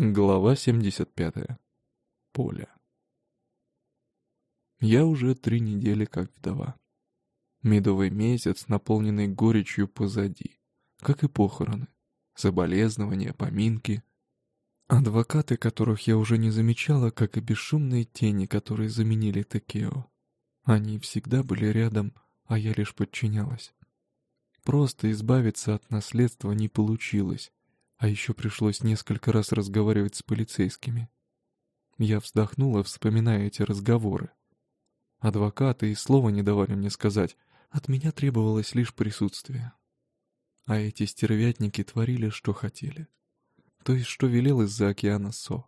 Глава 75. Поля. Я уже три недели как вдова. Медовый месяц, наполненный горечью позади, как и похороны, соболезнования, поминки. Адвокаты, которых я уже не замечала, как и бесшумные тени, которые заменили Текео. Они всегда были рядом, а я лишь подчинялась. Просто избавиться от наследства не получилось а еще пришлось несколько раз разговаривать с полицейскими. Я вздохнула, вспоминая эти разговоры. Адвокаты и слова не давали мне сказать, от меня требовалось лишь присутствие. А эти стервятники творили, что хотели. То есть, что велел из-за океана Со.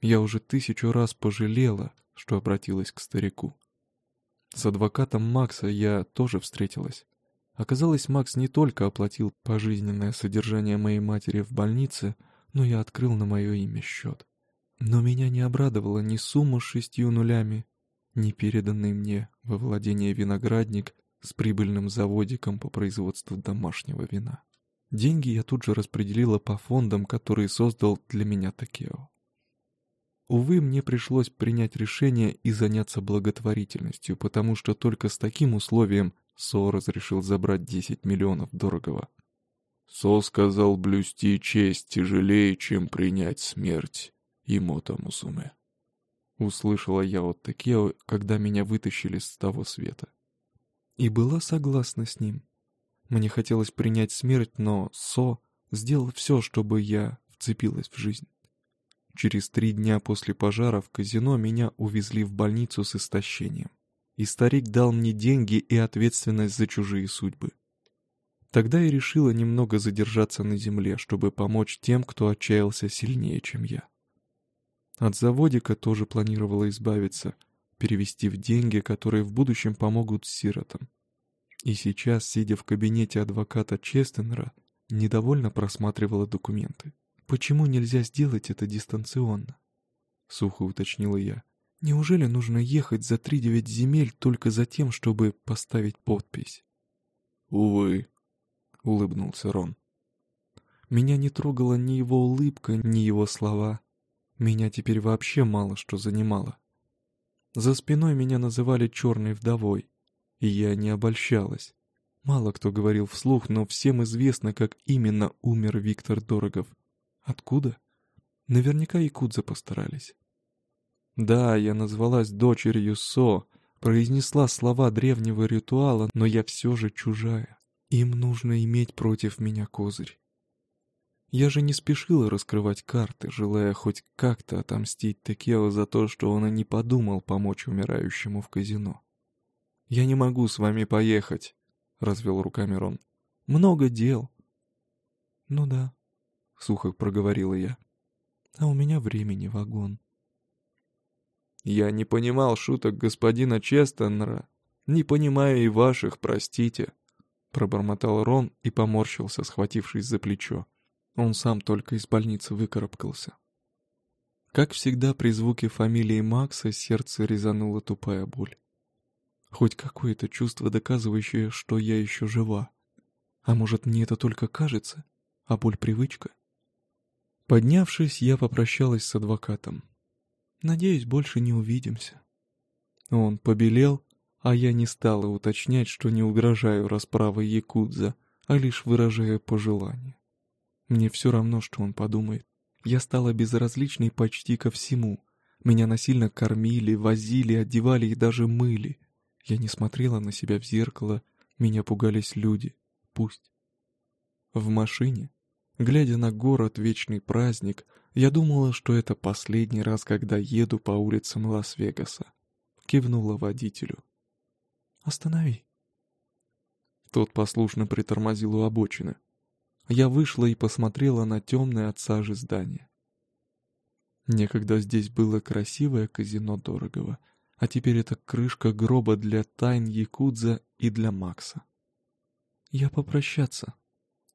Я уже тысячу раз пожалела, что обратилась к старику. С адвокатом Макса я тоже встретилась. Оказалось, Макс не только оплатил пожизненное содержание моей матери в больнице, но и открыл на мое имя счет. Но меня не обрадовала ни сумма с шестью нулями, ни переданный мне во владение виноградник с прибыльным заводиком по производству домашнего вина. Деньги я тут же распределила по фондам, которые создал для меня Такео. Увы, мне пришлось принять решение и заняться благотворительностью, потому что только с таким условием со разрешил забрать 10 миллионов дорогого. Со сказал блюсти честь тяжелее, чем принять смерть. Имота Мусуме. Услышала я от Такео, когда меня вытащили с того света. И была согласна с ним. Мне хотелось принять смерть, но Со сделал все, чтобы я вцепилась в жизнь. Через три дня после пожара в казино меня увезли в больницу с истощением и старик дал мне деньги и ответственность за чужие судьбы. Тогда я решила немного задержаться на земле, чтобы помочь тем, кто отчаялся сильнее, чем я. От заводика тоже планировала избавиться, перевести в деньги, которые в будущем помогут сиротам. И сейчас, сидя в кабинете адвоката Честенера, недовольно просматривала документы. «Почему нельзя сделать это дистанционно?» — сухо уточнила я. Неужели нужно ехать за три девять земель только за тем, чтобы поставить подпись? «Увы», — улыбнулся Рон. Меня не трогала ни его улыбка, ни его слова. Меня теперь вообще мало что занимало. За спиной меня называли черной вдовой, и я не обольщалась. Мало кто говорил вслух, но всем известно, как именно умер Виктор Дорогов. Откуда? Наверняка якудза постарались. Да, я назвалась дочерью Со, произнесла слова древнего ритуала, но я все же чужая. Им нужно иметь против меня козырь. Я же не спешила раскрывать карты, желая хоть как-то отомстить Текео за то, что он и не подумал помочь умирающему в казино. «Я не могу с вами поехать», — развел руками Рон. «Много дел». «Ну да», — сухо проговорила я. «А у меня времени вагон». Я не понимал шуток господина Честенера. Не понимаю и ваших, простите. Пробормотал Рон и поморщился, схватившись за плечо. Он сам только из больницы выкарабкался. Как всегда при звуке фамилии Макса сердце резанула тупая боль. Хоть какое-то чувство, доказывающее, что я еще жива. А может, мне это только кажется, а боль привычка? Поднявшись, я попрощалась с адвокатом. Надеюсь, больше не увидимся. Он побелел, а я не стала уточнять, что не угрожаю расправой Якудза, а лишь выражаю пожелание. Мне все равно, что он подумает. Я стала безразличной почти ко всему. Меня насильно кормили, возили, одевали и даже мыли. Я не смотрела на себя в зеркало, меня пугались люди. Пусть. В машине, глядя на город Вечный Праздник, я думала, что это последний раз, когда еду по улицам Лас-Вегаса. Кивнула водителю. «Останови». Тот послушно притормозил у обочины. Я вышла и посмотрела на темное от сажи здание. Некогда здесь было красивое казино дорогого, а теперь это крышка гроба для тайн Якудза и для Макса. «Я попрощаться», —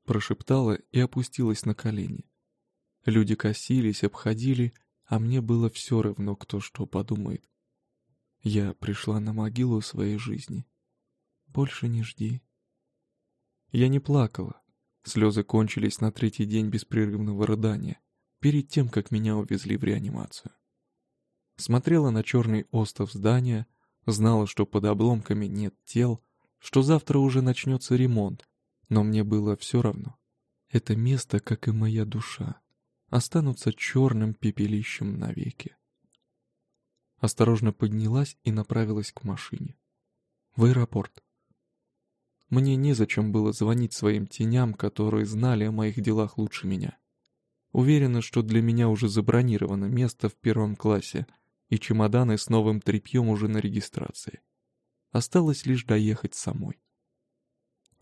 прошептала и опустилась на колени. Люди косились, обходили, а мне было все равно, кто что подумает. Я пришла на могилу своей жизни. Больше не жди. Я не плакала. Слезы кончились на третий день беспрерывного рыдания. перед тем, как меня увезли в реанимацию. Смотрела на черный остов здания, знала, что под обломками нет тел, что завтра уже начнется ремонт, но мне было все равно. Это место, как и моя душа, останутся черным пепелищем навеки. Осторожно поднялась и направилась к машине. В аэропорт. Мне незачем было звонить своим теням, которые знали о моих делах лучше меня. Уверена, что для меня уже забронировано место в первом классе, и чемоданы с новым тряпьем уже на регистрации. Осталось лишь доехать самой.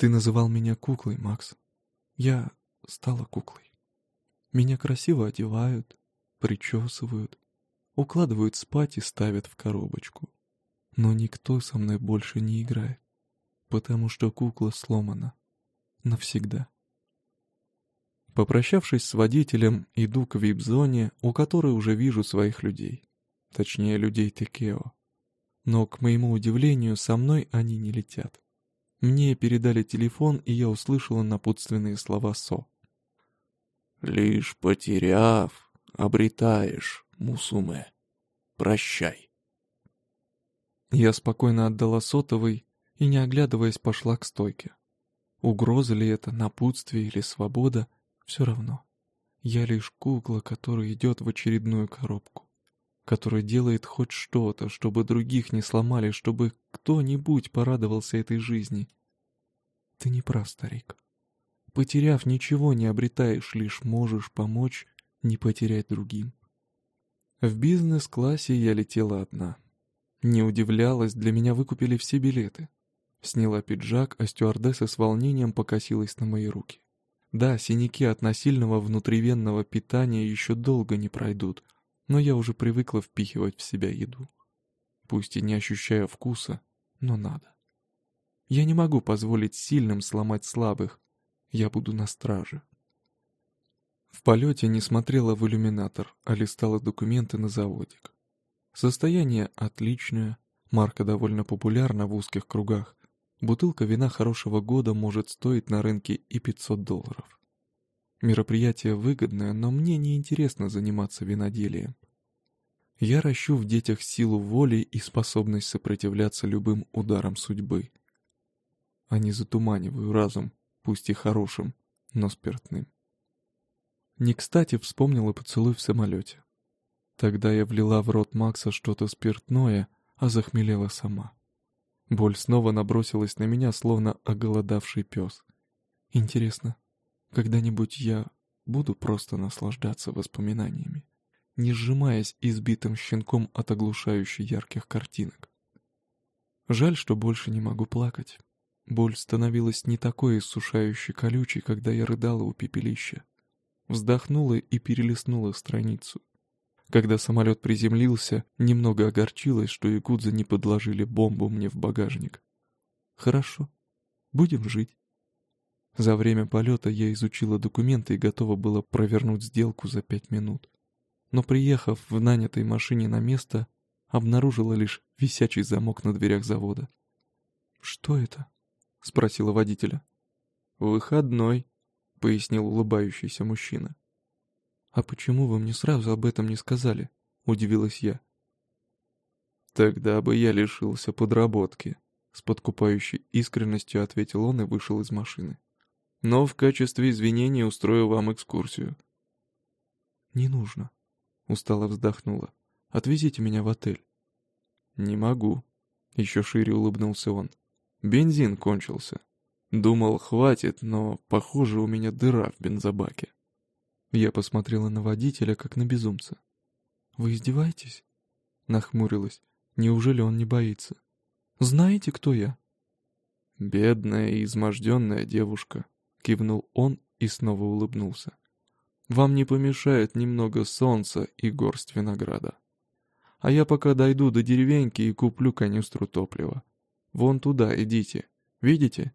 Ты называл меня куклой, Макс. Я стала куклой. Меня красиво одевают, причесывают, укладывают спать и ставят в коробочку. Но никто со мной больше не играет, потому что кукла сломана. Навсегда. Попрощавшись с водителем, иду к вип-зоне, у которой уже вижу своих людей. Точнее, людей Текео. Но, к моему удивлению, со мной они не летят. Мне передали телефон, и я услышала напутственные слова Со. Лишь потеряв, обретаешь, Мусуме. Прощай. Я спокойно отдала сотовый и, не оглядываясь, пошла к стойке. Угроза ли это, напутствие или свобода, все равно. Я лишь кукла, которая идет в очередную коробку, которая делает хоть что-то, чтобы других не сломали, чтобы кто-нибудь порадовался этой жизни. Ты не прав, старик. Потеряв, ничего не обретаешь, лишь можешь помочь не потерять другим. В бизнес-классе я летела одна. Не удивлялась, для меня выкупили все билеты. Сняла пиджак, а стюардесса с волнением покосилась на мои руки. Да, синяки от насильного внутривенного питания еще долго не пройдут, но я уже привыкла впихивать в себя еду. Пусть и не ощущая вкуса, но надо. Я не могу позволить сильным сломать слабых, я буду на страже. В полете не смотрела в иллюминатор, а листала документы на заводик. Состояние отличное, марка довольно популярна в узких кругах. Бутылка вина хорошего года может стоить на рынке и 500 долларов. Мероприятие выгодное, но мне не интересно заниматься виноделием. Я ращу в детях силу воли и способность сопротивляться любым ударам судьбы. А не затуманиваю разум, пусть и хорошим, но спиртным. Не кстати вспомнила поцелуй в самолете. Тогда я влила в рот Макса что-то спиртное, а захмелела сама. Боль снова набросилась на меня, словно оголодавший пес. Интересно, когда-нибудь я буду просто наслаждаться воспоминаниями, не сжимаясь избитым щенком от оглушающе ярких картинок. Жаль, что больше не могу плакать. Боль становилась не такой иссушающей колючей, когда я рыдала у пепелища. Вздохнула и перелистнула страницу. Когда самолет приземлился, немного огорчилась, что якудзы не подложили бомбу мне в багажник. Хорошо, будем жить. За время полета я изучила документы и готова была провернуть сделку за пять минут. Но приехав в нанятой машине на место, обнаружила лишь висячий замок на дверях завода. Что это? — спросила водителя. «Выходной», — пояснил улыбающийся мужчина. «А почему вы мне сразу об этом не сказали?» — удивилась я. «Тогда бы я лишился подработки», — с подкупающей искренностью ответил он и вышел из машины. «Но в качестве извинения устрою вам экскурсию». «Не нужно», — устало вздохнула. «Отвезите меня в отель». «Не могу», — еще шире улыбнулся он. Бензин кончился. Думал, хватит, но, похоже, у меня дыра в бензобаке. Я посмотрела на водителя, как на безумца. «Вы издеваетесь?» Нахмурилась. «Неужели он не боится?» «Знаете, кто я?» «Бедная и изможденная девушка», — кивнул он и снова улыбнулся. «Вам не помешает немного солнца и горсть винограда. А я пока дойду до деревеньки и куплю канистру топлива. Вон туда идите. Видите?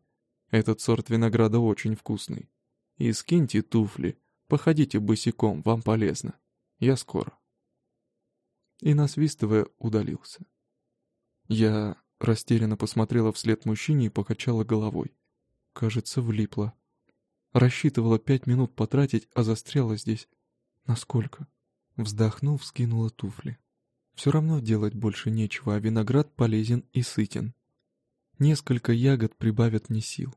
Этот сорт винограда очень вкусный. И скиньте туфли. Походите босиком, вам полезно. Я скоро. И насвистывая, удалился. Я растерянно посмотрела вслед мужчине и покачала головой. Кажется, влипла. Рассчитывала пять минут потратить, а застряла здесь Насколько? Вздохнув, скинула туфли. Все равно делать больше нечего, а виноград полезен и сытен. Несколько ягод прибавят мне сил.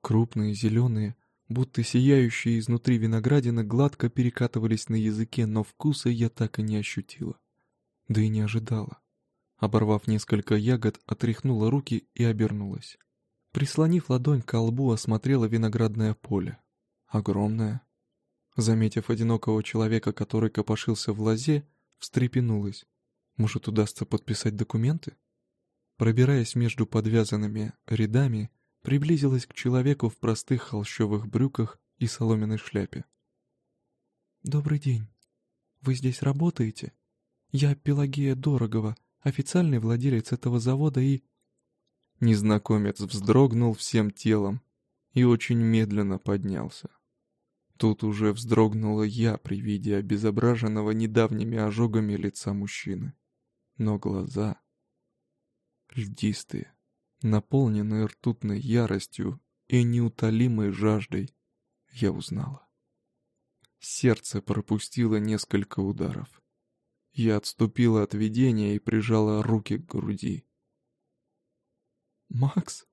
Крупные, зеленые, будто сияющие изнутри виноградины, гладко перекатывались на языке, но вкуса я так и не ощутила. Да и не ожидала. Оборвав несколько ягод, отряхнула руки и обернулась. Прислонив ладонь к лбу, осмотрела виноградное поле. Огромное. Заметив одинокого человека, который копошился в лозе, встрепенулась. Может, удастся подписать документы? Пробираясь между подвязанными рядами, приблизилась к человеку в простых холщовых брюках и соломенной шляпе. «Добрый день. Вы здесь работаете? Я Пелагея Дорогова, официальный владелец этого завода и...» Незнакомец вздрогнул всем телом и очень медленно поднялся. Тут уже вздрогнула я при виде обезображенного недавними ожогами лица мужчины но глаза льдистые, наполненные ртутной яростью и неутолимой жаждой, я узнала. Сердце пропустило несколько ударов. Я отступила от видения и прижала руки к груди. «Макс?»